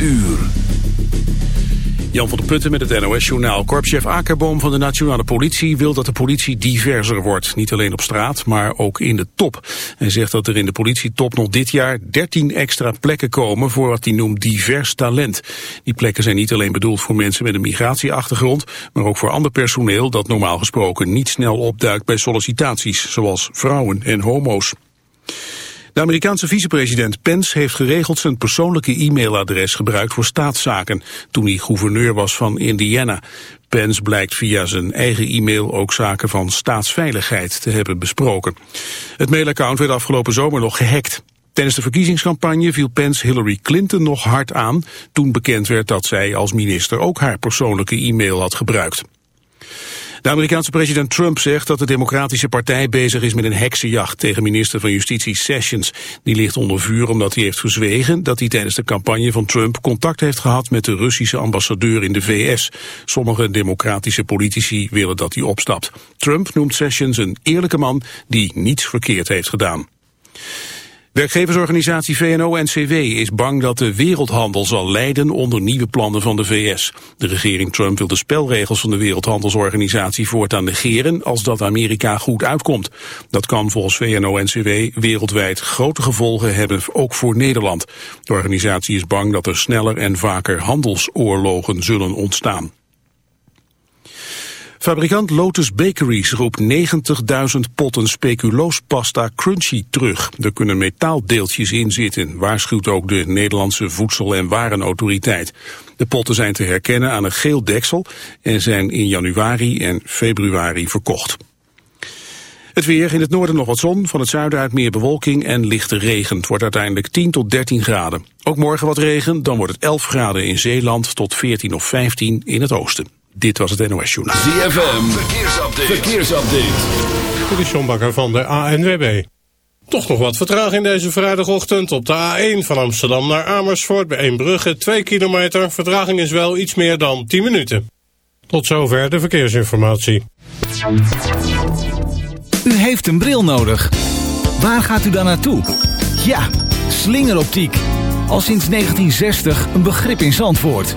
uur. Jan van der Putten met het NOS-journaal. Korpschef Akerboom van de Nationale Politie wil dat de politie diverser wordt. Niet alleen op straat, maar ook in de top. Hij zegt dat er in de politietop nog dit jaar 13 extra plekken komen voor wat hij noemt divers talent. Die plekken zijn niet alleen bedoeld voor mensen met een migratieachtergrond, maar ook voor ander personeel dat normaal gesproken niet snel opduikt bij sollicitaties, zoals vrouwen en homo's. De Amerikaanse vicepresident Pence heeft geregeld zijn persoonlijke e-mailadres gebruikt voor staatszaken toen hij gouverneur was van Indiana. Pence blijkt via zijn eigen e-mail ook zaken van staatsveiligheid te hebben besproken. Het mailaccount werd afgelopen zomer nog gehackt. Tijdens de verkiezingscampagne viel Pence Hillary Clinton nog hard aan toen bekend werd dat zij als minister ook haar persoonlijke e-mail had gebruikt. De Amerikaanse president Trump zegt dat de Democratische Partij bezig is met een heksenjacht tegen minister van Justitie Sessions. Die ligt onder vuur omdat hij heeft verzwegen dat hij tijdens de campagne van Trump contact heeft gehad met de Russische ambassadeur in de VS. Sommige democratische politici willen dat hij opstapt. Trump noemt Sessions een eerlijke man die niets verkeerd heeft gedaan. Werkgeversorganisatie VNO-NCW is bang dat de wereldhandel zal lijden onder nieuwe plannen van de VS. De regering Trump wil de spelregels van de Wereldhandelsorganisatie voortaan negeren als dat Amerika goed uitkomt. Dat kan volgens VNO-NCW wereldwijd grote gevolgen hebben, ook voor Nederland. De organisatie is bang dat er sneller en vaker handelsoorlogen zullen ontstaan. Fabrikant Lotus Bakeries roept 90.000 potten speculoospasta crunchy terug. Er kunnen metaaldeeltjes in zitten, waarschuwt ook de Nederlandse Voedsel- en Warenautoriteit. De potten zijn te herkennen aan een geel deksel en zijn in januari en februari verkocht. Het weer, in het noorden nog wat zon, van het zuiden uit meer bewolking en lichte regen. Het wordt uiteindelijk 10 tot 13 graden. Ook morgen wat regen, dan wordt het 11 graden in Zeeland tot 14 of 15 in het oosten. Dit was het NOS Journaal. ZFM, verkeersupdate. verkeersupdate. Dit is John Bakker van de ANWB. Toch nog wat vertraging deze vrijdagochtend op de A1 van Amsterdam naar Amersfoort bij Eembrugge 2 kilometer. Vertraging is wel iets meer dan 10 minuten. Tot zover de verkeersinformatie. U heeft een bril nodig. Waar gaat u dan naartoe? Ja, slingeroptiek. Al sinds 1960 een begrip in Zandvoort.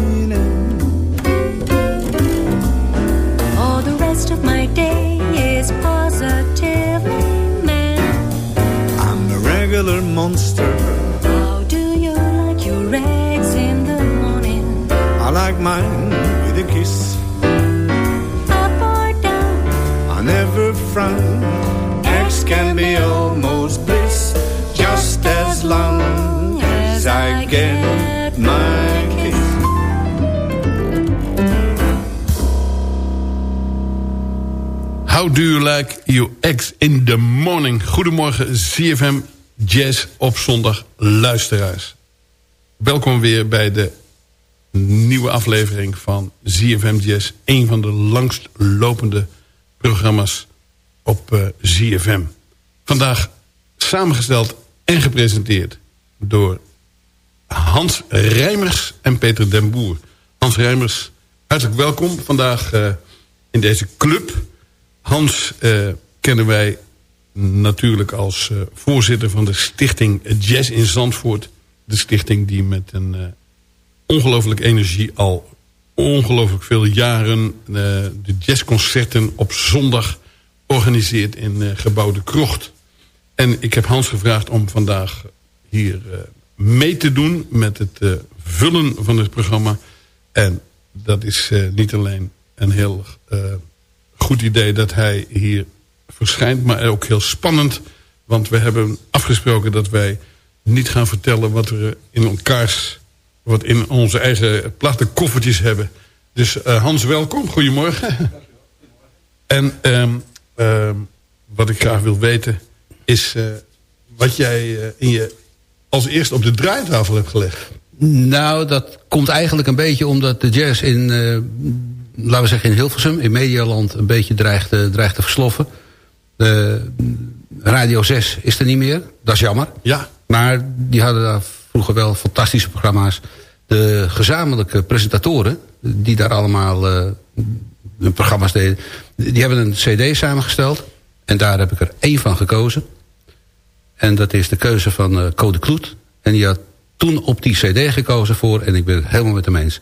monster. How do you like your eggs in the morning? I like mine with a kiss. Up or down? I never frown. Eggs can be almost bliss, just as long as I get my kiss. How do you like your eggs in the morning? Goedemorgen ZFM Jazz op zondag luisteraars. Welkom weer bij de nieuwe aflevering van ZFM Jazz. Een van de langst lopende programma's op eh, ZFM. Vandaag samengesteld en gepresenteerd door Hans Rijmers en Peter den Boer. Hans Rijmers, hartelijk welkom vandaag eh, in deze club. Hans eh, kennen wij natuurlijk als eh, voorzitter van de stichting Jazz in Zandvoort. De stichting die met een eh ongelooflijke energie al ongelooflijk veel jaren eh, de jazzconcerten op zondag organiseert in gebouw De Krocht. En ik heb Hans gevraagd om vandaag hier mee te doen met het vullen van het programma. En dat is niet alleen een heel goed idee dat hij hier verschijnt, maar ook heel spannend. Want we hebben afgesproken dat wij niet gaan vertellen wat we in elkaars, wat in onze eigen platte koffertjes hebben. Dus eh, Hans, welkom. Goedemorgen. En ehm, ehm, wat ik graag wil weten is eh, wat jij eh, in je als eerst op de draaitafel hebt gelegd. Nou, dat komt eigenlijk een beetje omdat de jazz in, laten we zeggen in Hilversum, in Medialand, een beetje dreigt, dreigt te versloffen. Uh, Radio 6 is er niet meer, dat is jammer. Ja. Maar die hadden daar vroeger wel fantastische programma's. De gezamenlijke presentatoren, die daar allemaal hun programma's deden... die hebben een cd samengesteld. En daar heb ik er één van gekozen. En dat is de keuze van Code Kloet. En die had toen op die cd gekozen voor... en ik ben het helemaal met hem eens.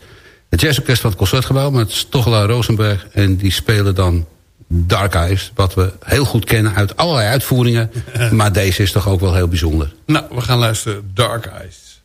Het jazzorkest van het Concertgebouw met Stochelaar Rosenberg... en die spelen dan Dark Eyes... wat we heel goed kennen uit allerlei uitvoeringen. maar deze is toch ook wel heel bijzonder. Nou, we gaan luisteren Dark Eyes.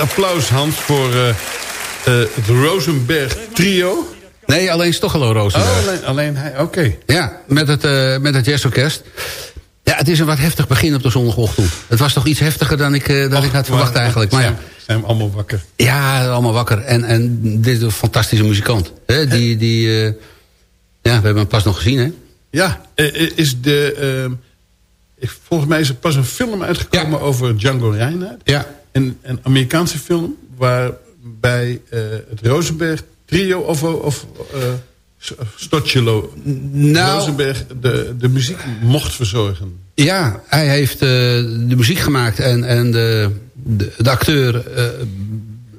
Applaus, Hans, voor eh, eh, het Rosenberg trio. Nee, alleen Stochelo Rosenberg. Oh, alleen, alleen hij, oké. Ja, met het, eh, met het jazzorkest. Ja, het is een wat heftig begin op de zondagochtend. Het was toch iets heftiger dan ik, dan ik had verwacht eigenlijk. Maar ja, Zijn, we allemaal wakker. ja, allemaal wakker. En, en dit is een fantastische muzikant. Hè? Die, die, ja, we hebben hem pas nog gezien, hè? Ja, is de... ehm, ik- volgens mij is er pas een film uitgekomen over Django Reinhardt. Ja. Een, een Amerikaanse film waarbij eh, het Rosenberg trio of, of eh Stotchelo Nou, Rosenberg de, de muziek mocht verzorgen. ja, hij heeft eh, de muziek gemaakt en, en de, de, de acteur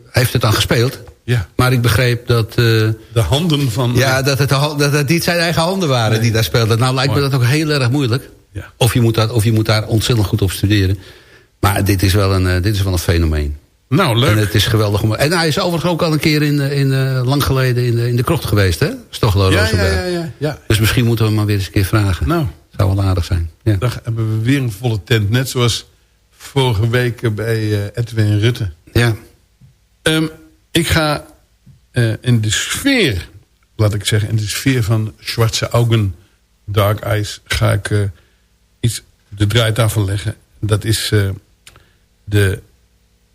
heeft het dan gespeeld. Ja. Maar ik begreep dat... De handen van... Ja, dat het, dat het niet zijn eigen handen waren Nee. die daar speelden. Nou lijkt me dat ook heel erg moeilijk. Ja. Of, je moet dat, of je moet daar ontzettend goed op studeren. Maar dit is wel een, eh, dit is wel een fenomeen. Nou, leuk. En het is geweldig. Om, en hij is overigens ook al een keer in, eh, in, eh, lang geleden in de, in de krocht geweest, hè? Stochelo ja, ja, ja, ja, ja. Dus misschien moeten we hem maar weer eens een keer vragen. Nou, Zou wel aardig zijn. Ja. dan hebben we weer een volle tent. Net zoals vorige week bij eh, Edwin Rutte. ja. Ehm, ik ga in de sfeer, laat ik zeggen, in de sfeer van Schwarze Augen, Dark Eyes, ga ik iets de draaitafel leggen. Dat is de,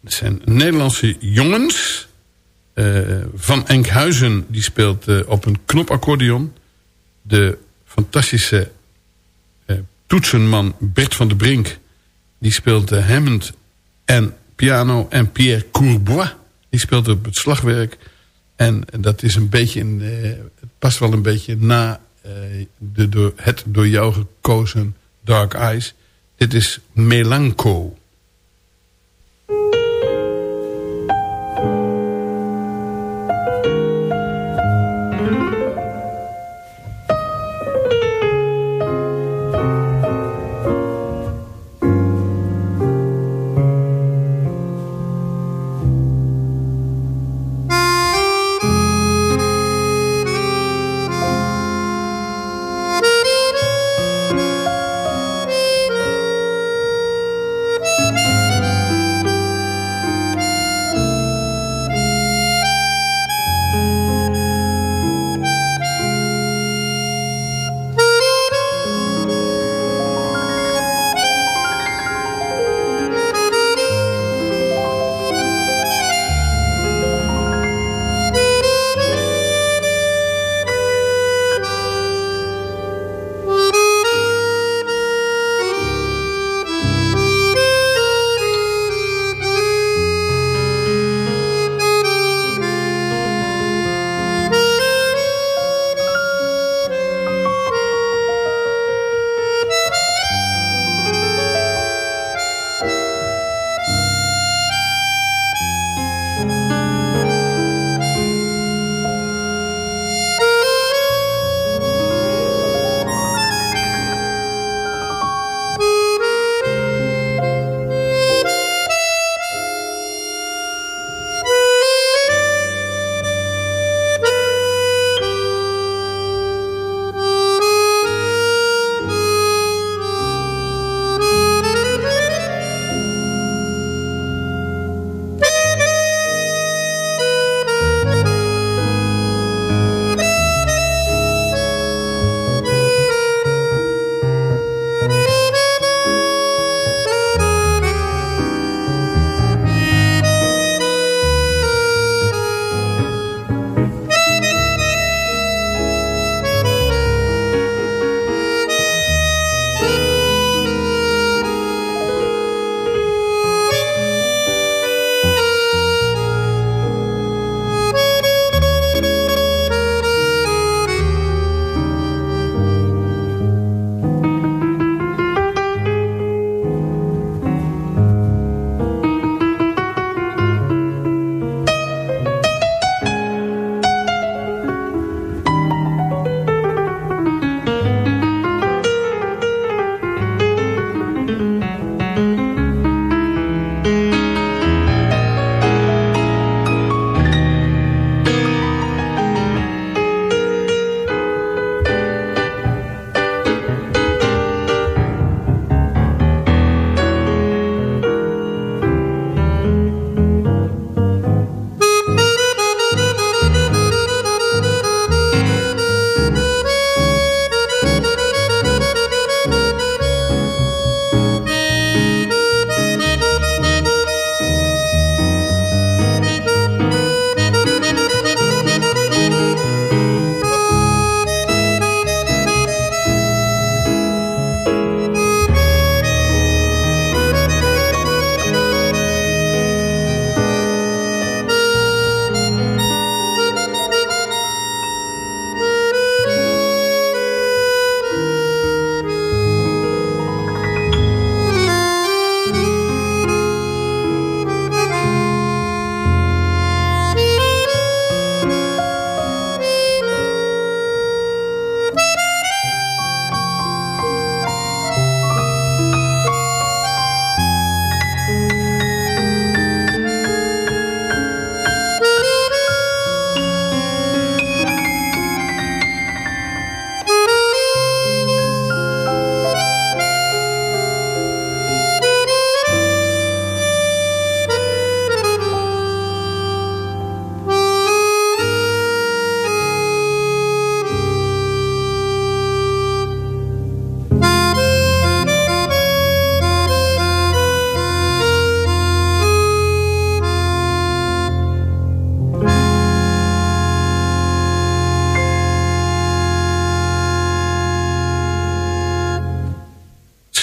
zijn Nederlandse jongens. eh, van Enkhuizen, die speelt eh, op een knopaccordeon. De fantastische eh, toetsenman Bert van der Brink, die speelt Hammond en piano. En Pierre Courbois, die speelt op het slagwerk. En dat is een beetje, in, het past wel een beetje na de, het door jou gekozen Dark Eyes. Dit is Melanco. Thank you.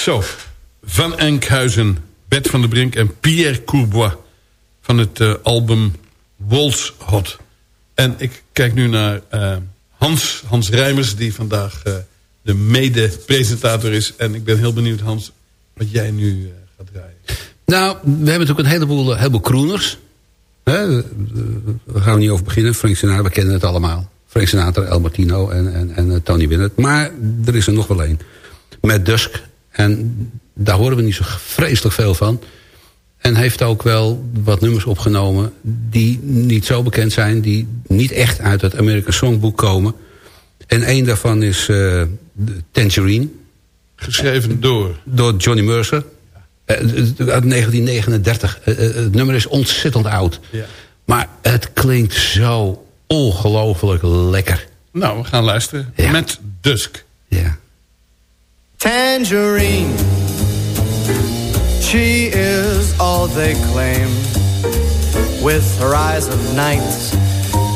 Zo, Van Enkhuizen, Bert van der Brink en Pierre Courbois... van het eh, album Waltz Hot. En ik kijk nu naar eh, Hans, Hans Rijmers... die vandaag eh, de mede-presentator is. En ik ben heel benieuwd, Hans, wat jij nu gaat draaien. Nou, we hebben natuurlijk een heleboel, heleboel crooners. Hè? We gaan niet over beginnen. Frank Sinatra, we kennen het allemaal. Frank Sinatra, El Martino en, en, en Tony Bennett. Maar er is er nog wel één. Met Dusk. En daar horen we niet zo vreselijk veel van. En heeft ook wel wat nummers opgenomen... die niet zo bekend zijn. Die niet echt uit het American Songbook komen. En één daarvan is uh, Tangerine. Geschreven door? Door Johnny Mercer. Uh, uit 1939. Uh, het nummer is ontzettend oud. Ja. Maar het klinkt zo ongelooflijk lekker. Nou, we gaan luisteren. Ja. Met Dusk. Ja. Tangerine, she is all they claim. With her eyes of night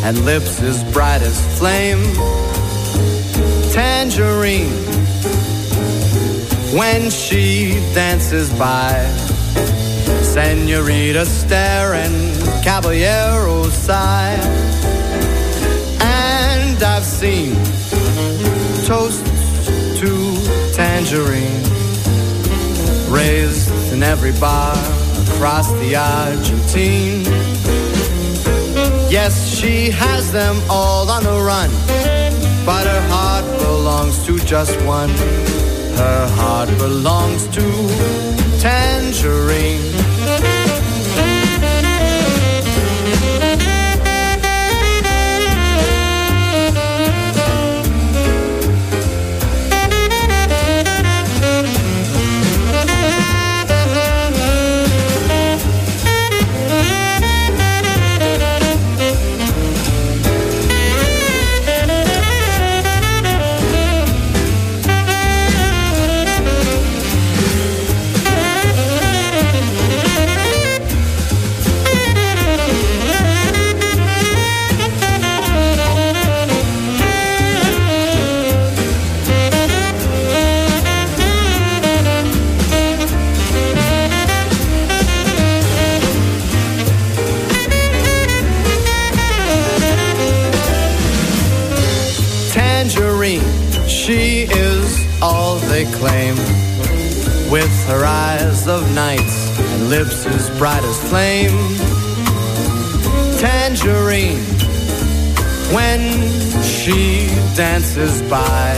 and lips as bright as flame. Tangerine, when she dances by, Senorita stare and Caballero sigh. And I've seen toasts to tangerine raised in every bar across the Argentine. Yes, she has them all on the run, but her heart belongs to just one. Her heart belongs to tangerine. Of nights and lips as bright as flame. Tangerine, when she dances by,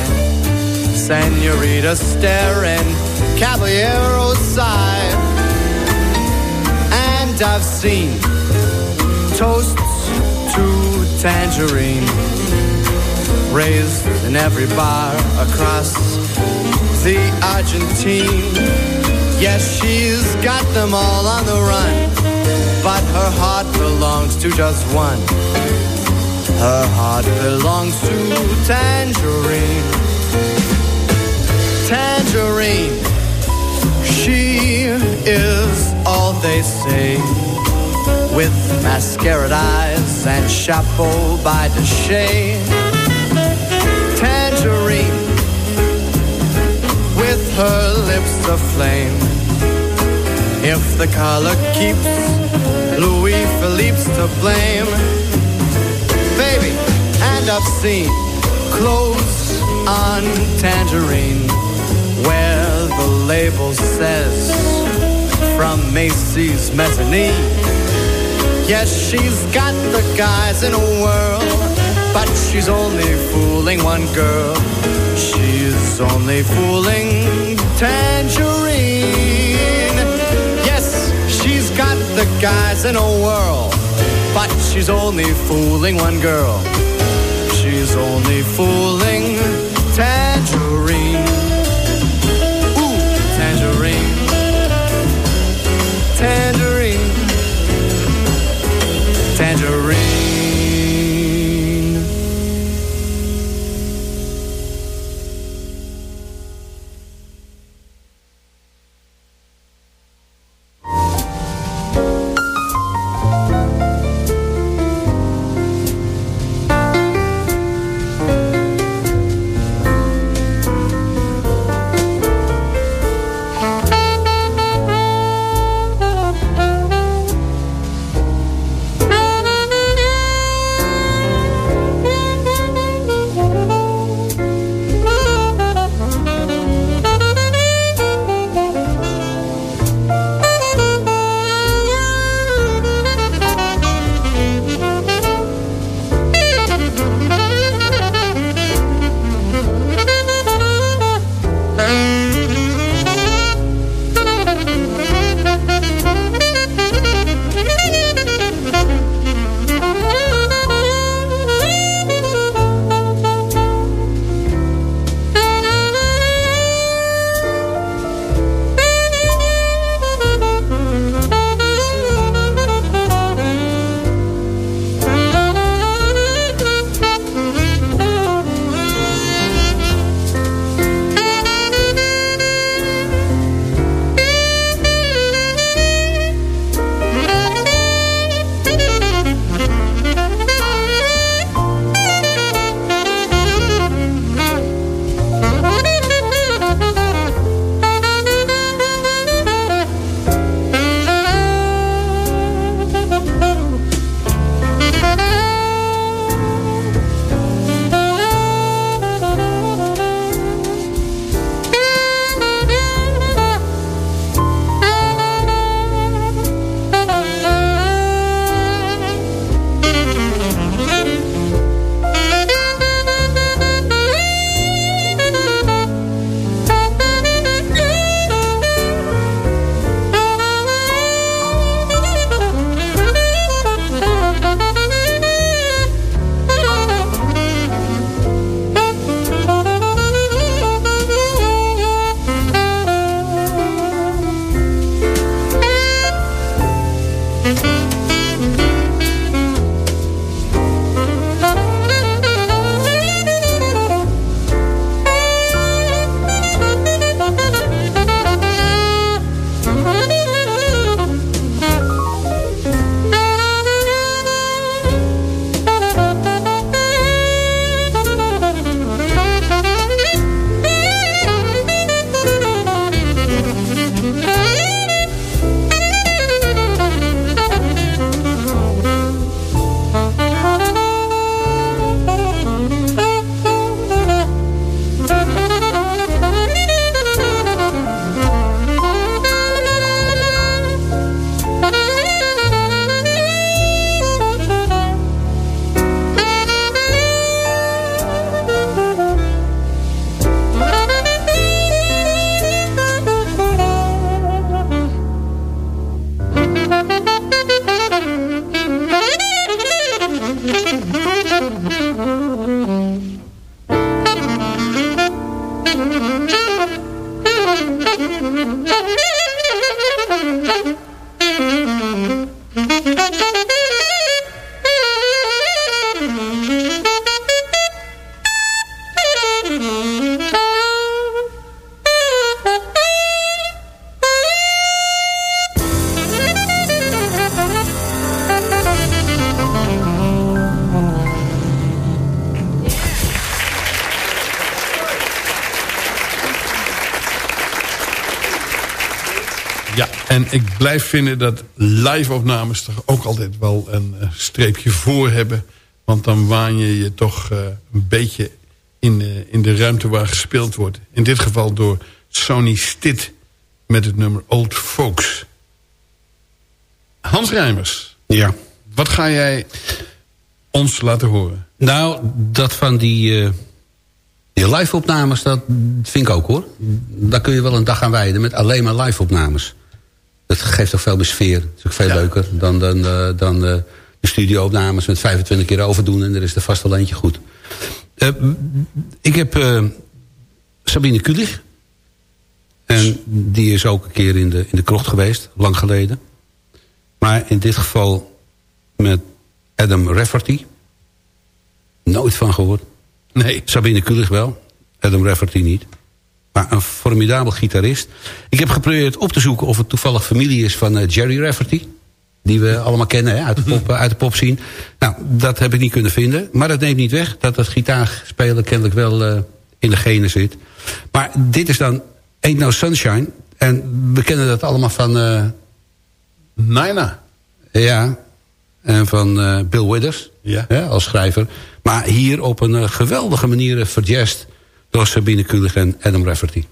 Senorita stare and Caballero sigh. And I've seen toasts to tangerine raised in every bar across the Argentine. Yes, she's got them all on the run, but her heart belongs to just one. Her heart belongs to Tangerine. Tangerine, she is all they say. With mascara eyes and chapeau by Deshay. Tangerine, with her lips aflame. If the color keeps Louis Philippe's to blame. Baby, and I've seen clothes on Tangerine where the label says from Macy's mezzanine. Yes, she's got the guys in a whirl, but she's only fooling one girl. She's only fooling Tangerine. The guys in a whirl, but she's only fooling one girl. She's only fooling ik blijf vinden dat live-opnames toch ook altijd wel een eh, streepje voor hebben. Want dan waan je je toch eh, een beetje in, eh, in de ruimte waar gespeeld wordt. In dit geval door Sony Stitt met het nummer Old Folks. Hans Rijmers. Ja. Wat ga jij ons laten horen? Nou, dat van die, eh, die live-opnames, dat vind ik ook hoor. Daar kun je wel een dag aan wijden met alleen maar live-opnames. Dat geeft toch veel meer sfeer. Dat is ook veel leuker dan, dan, eh, dan eh, de studio-opnames met 25 keer overdoen... en er is er vast eentje goed. Eh, ik heb Sabine Kulig. En die is ook een keer in de, in de krocht geweest, lang geleden. Maar in dit geval met Adam Rafferty. Nooit van gehoord. Nee. Sabine Kulig wel. Adam Rafferty niet. Maar een formidabel gitarist. Ik heb geprobeerd op te zoeken of het toevallig familie is van eh, Jerry Rafferty. Die we allemaal kennen hè, uit, de pop, uit de pop scene. Nou, dat heb ik niet kunnen vinden. Maar dat neemt niet weg dat het gitaarspelen kennelijk wel eh, in de genen zit. Maar dit is dan Ain't No Sunshine. En we kennen dat allemaal van... eh, Naina. ja, en van eh, Bill Withers Ja. als schrijver. Maar hier op een eh, geweldige manier uh, verjazd door Sabine Kulig en Adam Rafferty.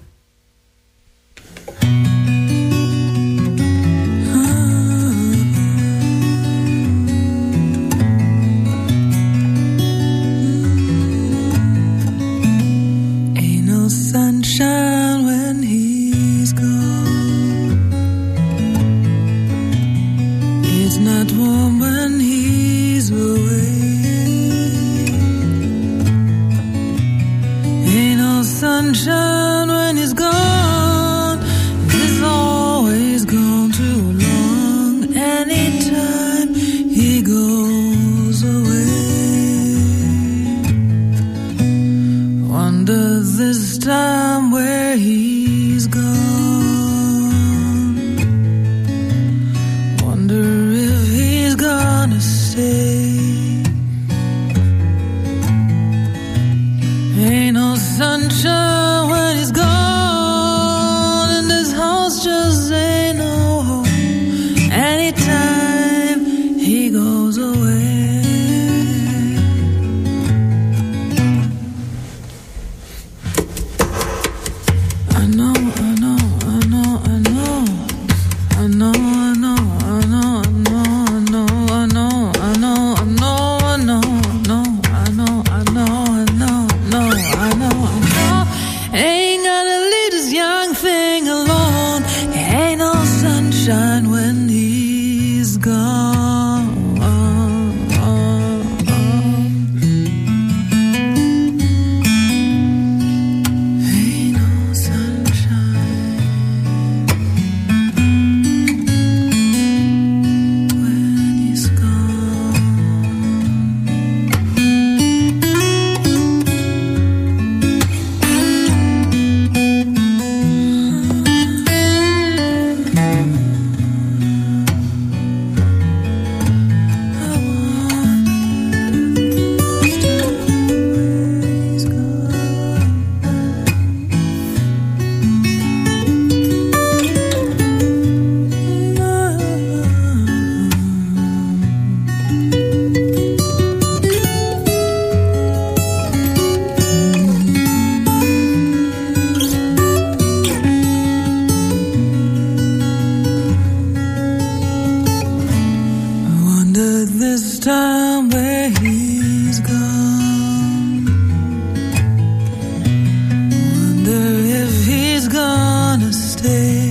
yesterday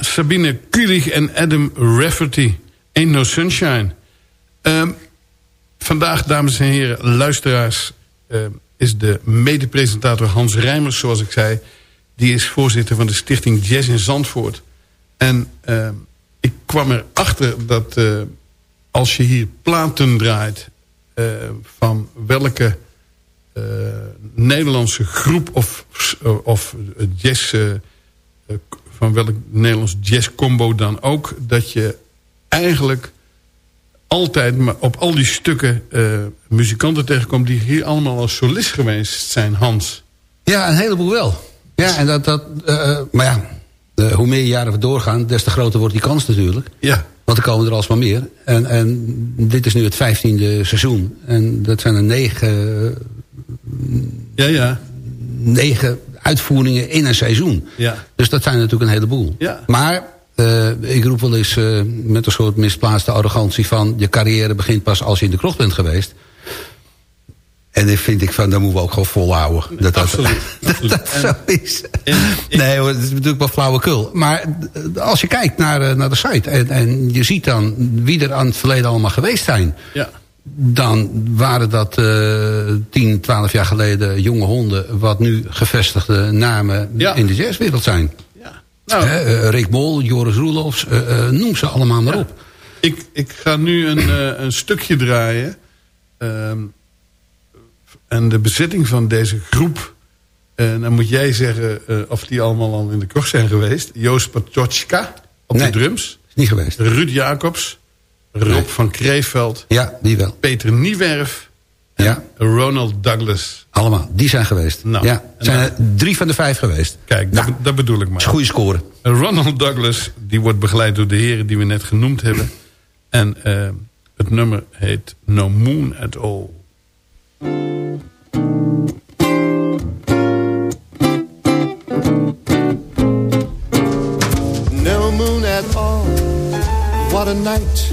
Sabine Kulig en Adam Rafferty. Ain't No Sunshine. Ehm, vandaag, dames en heren, luisteraars... ehm, is de medepresentator Hans Rijmers, zoals ik zei. Die is voorzitter van de stichting Jazz in Zandvoort. En ehm, ik kwam erachter dat eh, als je hier platen draait... eh, van welke eh, Nederlandse groep of, of jazz... van welk Nederlands jazzcombo dan ook... dat je eigenlijk altijd maar op al die stukken eh, muzikanten tegenkomt... die hier allemaal als solist geweest zijn, Hans. Ja, een heleboel wel. Ja, en dat, dat, eh, maar ja, eh, hoe meer jaren we doorgaan... des te groter wordt die kans natuurlijk. Ja. Want er komen er alsmaar meer. En, en dit is nu het vijftiende seizoen. En dat zijn er negen, Ja, ja. negen uitvoeringen in een seizoen. Ja. Dus dat zijn natuurlijk een heleboel. Ja. Maar eh, ik roep wel eens eh, met een soort misplaatste arrogantie van... je carrière begint pas als je in de krocht bent geweest. En dan vind ik van, dan moeten we ook gewoon volhouden. Dat dat, Absoluut, dat, absoluut. dat En- zo is. en nee hoor, het is natuurlijk wel flauwekul. Maar eh, als je kijkt naar, naar de site... En, en je ziet dan wie er aan het verleden allemaal geweest zijn... Ja. Dan waren dat eh 10, 12 jaar geleden jonge honden... wat nu gevestigde namen Ja. in de jazzwereld zijn. ja. Nou, eh, Rick Bol, Joris Roelofs, eh, noem ze allemaal maar op. ik, ik ga nu een, een stukje draaien. Ehm, en de bezetting van deze groep... En dan moet jij zeggen of die allemaal al in de kroeg zijn geweest. Joost Patochka op Nee. de drums. Is niet geweest. Ruud Jacobs. Rob Nee. van Kreeveld. Ja, die wel. Peter Niewerf. Ja, Ronald Douglas. allemaal. Die zijn geweest. Nou, ja, zijn dan- er drie van de vijf geweest. Kijk, Nou, dat, be- dat bedoel ik is maar. een goede score. Ronald Douglas, die wordt begeleid door de heren die we net genoemd hebben. En eh, het nummer heet No Moon at All. No moon at all, what a night.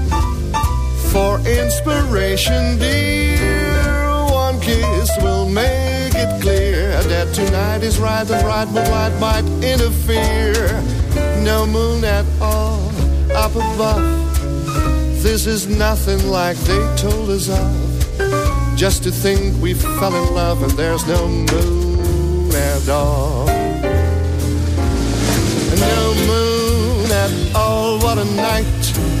for inspiration, dear? One kiss will make it clear that tonight is right and bright moonlight might interfere. No moon at all up above. This is nothing like they told us of. Just to think we fell in love and there's no moon at all. No moon at all, what a night.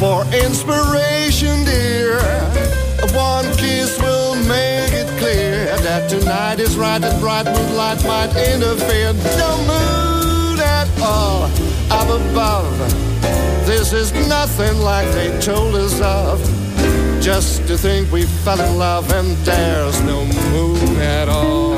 for inspiration, dear? One kiss will make it clear that tonight is right and bright moonlight might interfere. No moon at all up above. This is nothing like they told us of. Just to think we fell in love and there's no moon at all.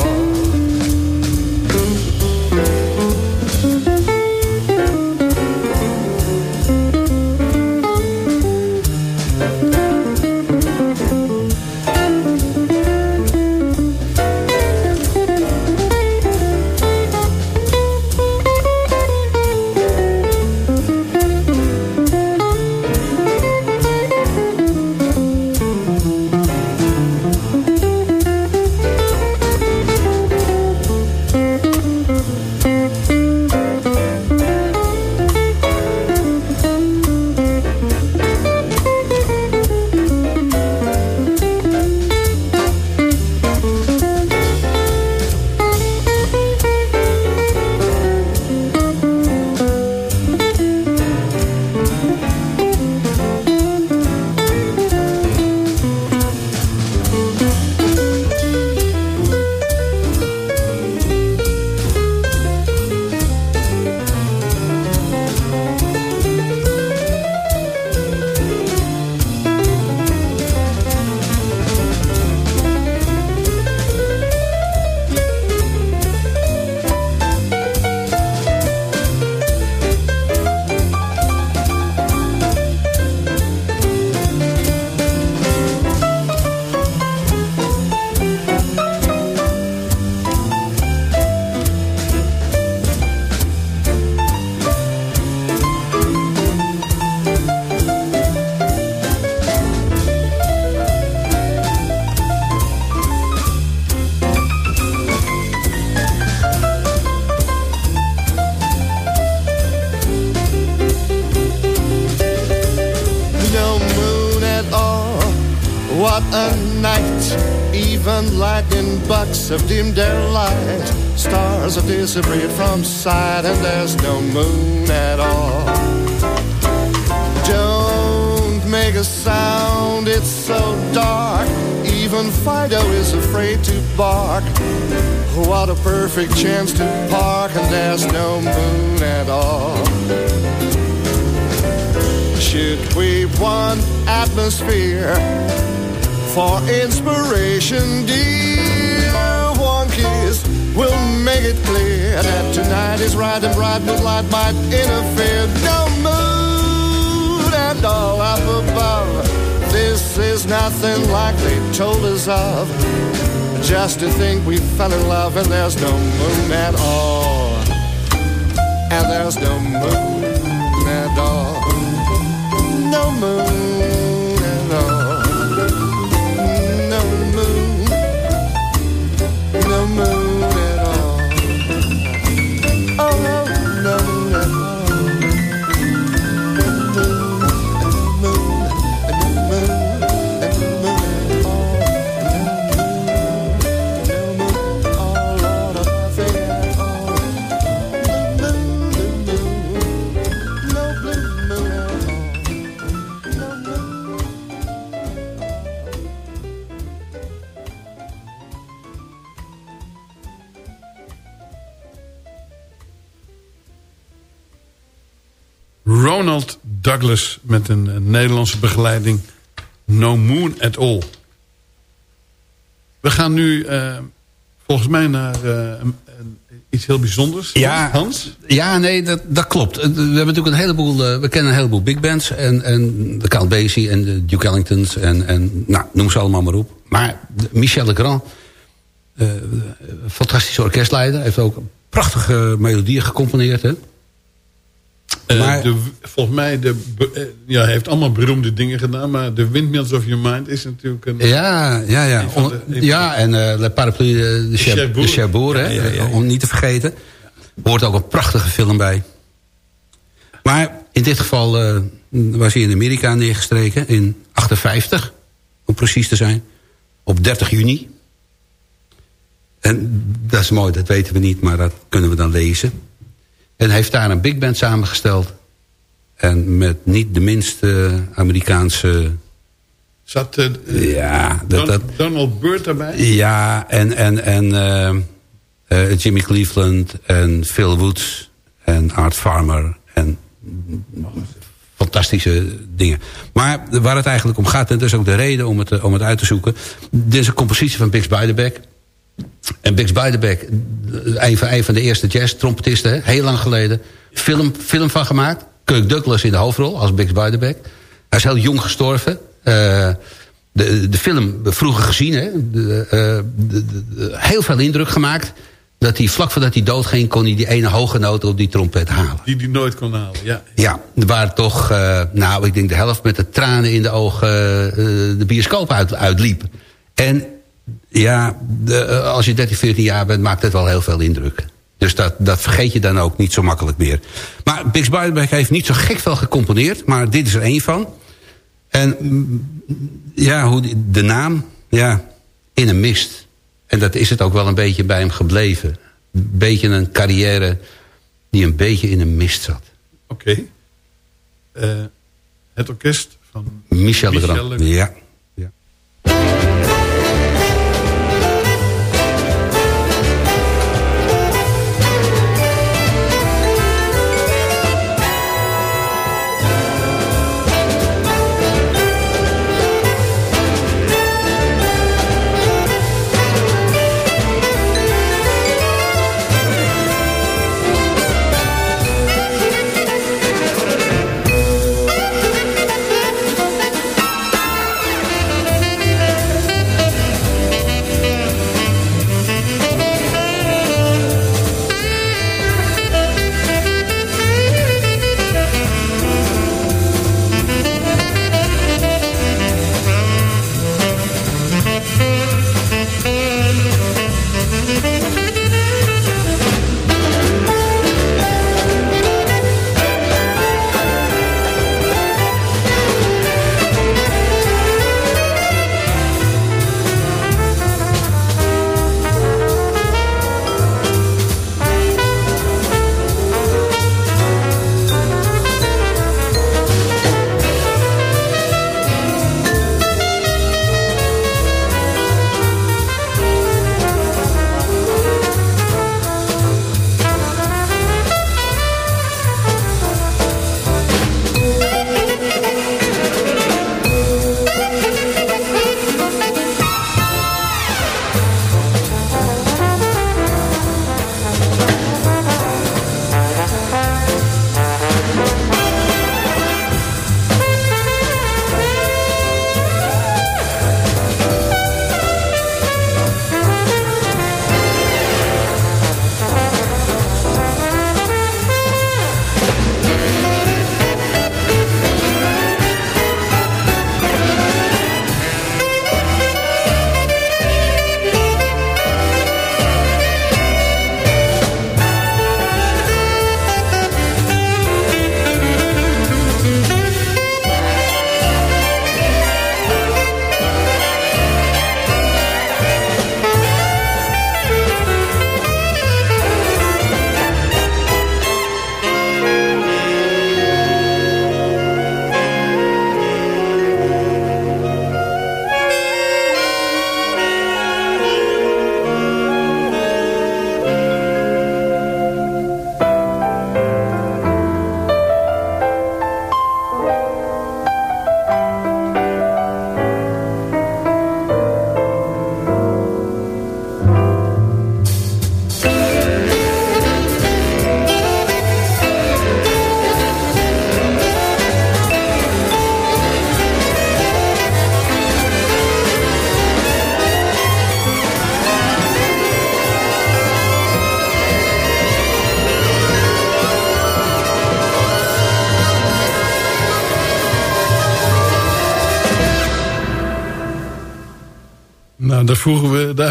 Sight, and there's no moon at all. Don't make a sound, it's so dark. Even Fido is afraid to bark. What a perfect chance to park, and there's no moon at all. Should we want atmosphere for inspiration, dear? One kiss will make it clear that tonight is right and bright moonlight might interfere. No moon and all up above. This is nothing like they told us of. Just to think we fell in love and there's no moon at all. And there's no moon at all. No moon Douglas met een, Nederlandse begeleiding. No Moon at All. We gaan nu eh, volgens mij naar eh, iets heel bijzonders. Ja, Hans? Ja, nee, dat, dat klopt. Eh, We hebben natuurlijk een heleboel, we kennen een heleboel big bands. En, en de Count Basie en de Duke Ellingtons en, en nou, noem ze allemaal maar op. Maar Michel Legrand, fantastische orkestleider, heeft ook prachtige melodieën gecomponeerd. Hè? Eh, Maar- de, volgens mij, de, eh, ja, hij heeft allemaal beroemde dingen gedaan. Maar The Windmills of Your Mind is natuurlijk een... Ja, ja, ja. De- ja, en eh Le Parapluie de, de, Cher- Cherbourg. de Cherbourg, hè, Ja, ja, ja, ja. om niet te vergeten. Hoort ook een prachtige film bij. Maar in dit geval was hij in Amerika neergestreken in 58, om precies te zijn. Op 30 juni. En dat is mooi, dat weten we niet, maar dat kunnen we dan lezen. En heeft daar een big band samengesteld. En met niet de minste Amerikaanse... Zat eh, Ja, dat, Don- dat, Donald Byrd daarbij? ja, en, en, en eh, eh, Jimmy Cleveland en Phil Woods en Art Farmer en fantastische dingen. Maar waar het eigenlijk om gaat, en dat is ook de reden om het, om het uit te zoeken. Dit is een compositie van Bix Beiderbecke. En Bix Beiderbecke, een van, een van de eerste jazz-trompetisten, heel lang geleden. Film, film van gemaakt. Kirk Douglas in de hoofdrol als Bix Beiderbecke. Hij is heel jong gestorven. Eh, de, de film vroeger gezien, hè, de, eh, de- heel veel indruk gemaakt. Dat hij vlak voordat hij doodging, kon hij die ene hoge noot op die trompet halen. Die die nooit kon halen, ja. Ja, waren toch, eh, nou, ik denk de helft met de tranen in de ogen de bioscoop uit, uitliep. En ja, de, eh, als je 13, 14 jaar bent, maakt het wel heel veel indruk. Dus dat, dat vergeet je dan ook niet zo makkelijk meer. Maar Bix heeft niet zo gek veel gecomponeerd, maar dit is er één van. En mm, ja, hoe de naam, ja, in een mist. En dat is het ook wel een beetje bij hem gebleven. Een beetje een carrière die een beetje in een mist zat. Oké. Eh, het orkest van Michel Michel Legrand. Legrand. Ja. ja.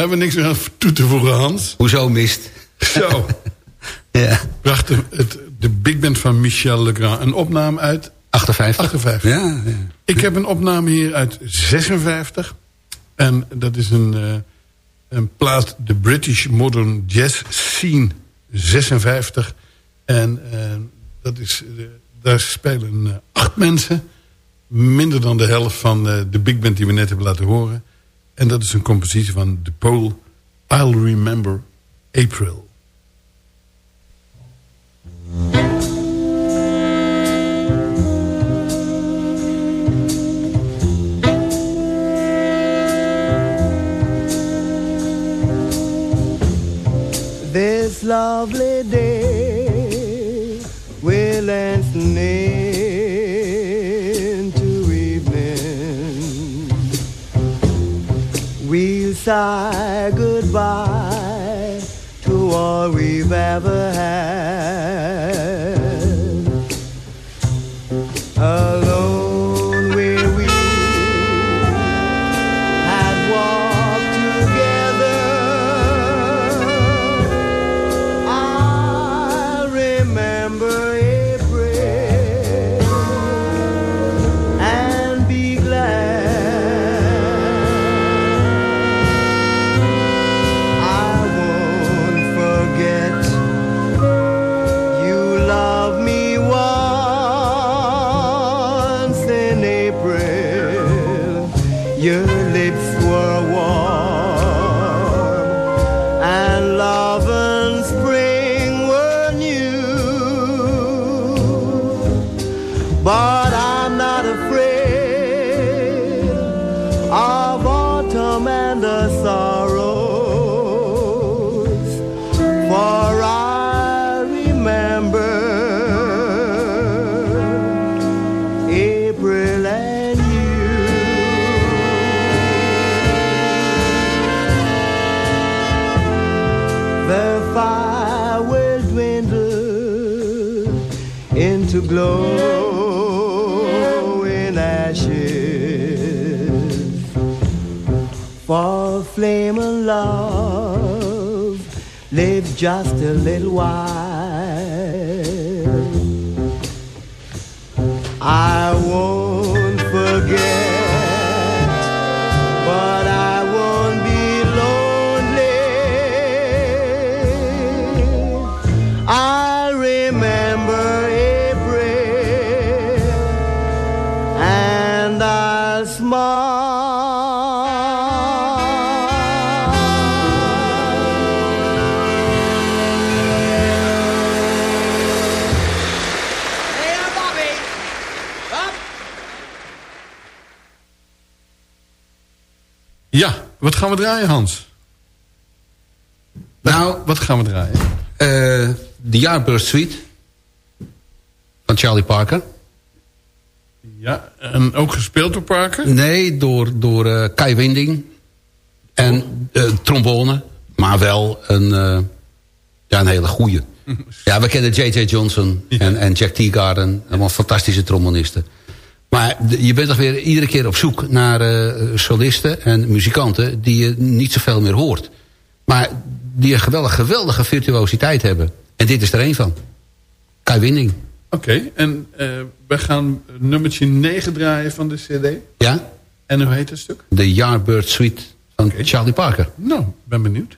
Hebben we niks meer aan toe te voegen, Hans. Hoezo mist? Zo. ja. Bracht de, het, de big band van Michel Legrand een opname uit... 58. 58. Ja, ja. Ik heb een opname hier uit 56. En dat is een, eh, een plaat, de British Modern Jazz Scene 56. En eh, dat is, eh, daar spelen acht mensen. Minder dan de helft van de big band die we net hebben laten horen. En dat is een compositie van De Pole, I'll Remember April. This lovely day sigh goodbye to all we've ever had. Live just a little while. I won't gaan we draaien, Hans? Nou, Wat gaan we draaien? eh, de Jaarburst Suite van Charlie Parker. Ja, en ook gespeeld door Parker? Nee, door, door eh, Kai Winding. En eh, trombone. Maar wel een, ja, een hele goeie. Ja, we kennen J.J. Johnson en, en Jack Teagarden. Allemaal fantastische trombonisten. Maar je bent toch weer iedere keer op zoek naar eh, solisten en muzikanten... die je niet zoveel meer hoort. Maar die een geweldige, geweldige virtuositeit hebben. En dit is er één van. Kai Winding. Oké, en eh we gaan nummertje 9 draaien van de cd. Ja? En hoe heet het stuk? De Yardbird Suite van Charlie Parker. Nou, ben benieuwd.